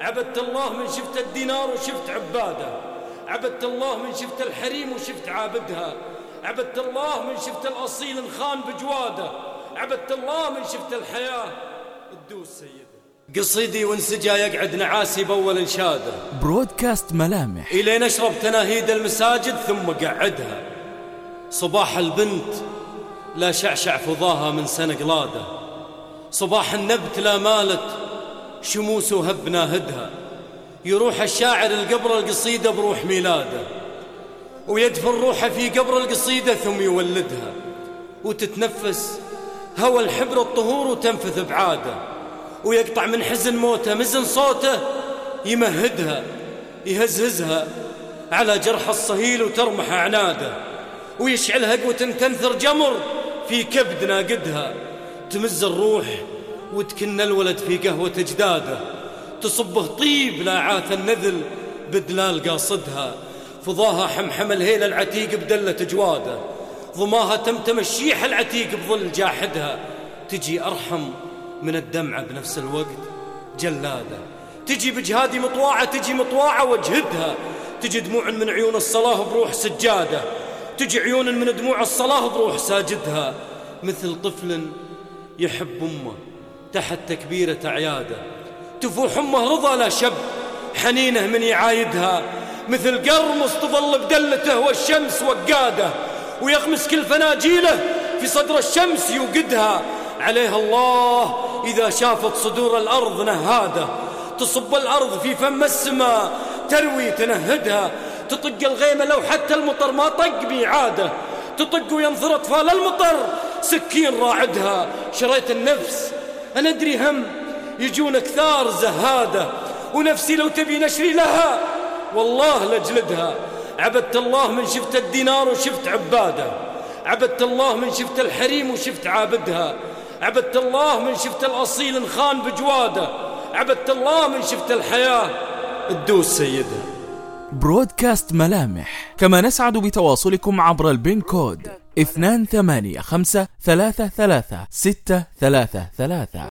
عبدت الله من شفت الدينار وشفت عباده. عبدت الله من شفت الحريم وشفت عابدها. عبدت الله من شفت الأصيل انخان بجواده. عبدت الله من شفت الحياة الدوس سيده. قصيدي وانسجا يقعد نعاسي بأول انشاده برودكاست ملامح. إلين أشرب تناهيد المساجد ثم قعدها. صباح البنت لا شعشع فضاها من سنة قلاده صباح النبت لا مالت شموس وهب ناهدها يروح الشاعر القبر القصيدة بروح ميلاده. ويدفن روحه في قبر القصيدة ثم يولدها. وتتنفس هوى الحبر الطهور وتنفث بعاده. ويقطع من حزن موته مزن صوته يمهدها يهزهزها على جرح الصهيل وترمح عناده. ويشعل هقوة تنثر جمر في كبد ناقدها. تمز الروح وتكن الولد في قهوة أجداده تصبه طيب لا عاث النذل بدلال قاصدها. فضاها حمحم الهيل العتيق بدلة جواده. ضماها تمتم الشيح العتيق بظل جاحدها. تجي أرحم من الدمعة بنفس الوقت جلادة. تجي بجهادي مطواعة تجي مطواعة واجهدها تجي دموع من عيون الصلاة بروح سجادة. تجي عيون من دموع الصلاة بروح ساجدها. مثل طفل يحب أمه. تحت تكبيرة عياده تفوح أمه رضا لا شب حنينه من يعايدها. مثل قرمص تظل بدلته والشمس وقاده. ويغمس كل فناجيله في صدر الشمس يوقدها. عليها الله إذا شافت صدور الأرض نهاده. تصب الأرض في فم السماء تروي تنهدها. تطق الغيمة لو حتى المطر ما طق بإعادة تطق وينظر أطفال المطر سكين راعدها. شريت النفس أنا أدري هم. يجون كثار زهادة. ونفسي لو تبي نشري لها. والله لجلدها. عبدت الله من شفت الدينار وشفت عبادة. عبدت الله من شفت الحريم وشفت عابدها. عبدت الله من شفت الأصيل انخان بجواده. عبدت الله من شفت الحياة الدوس سيدها. برودكاست ملامح. كما نسعد بتواصلكم عبر البين كود اثنان ثمانية خمسة ثلاثة ثلاثة ستة ثلاثة ثلاثة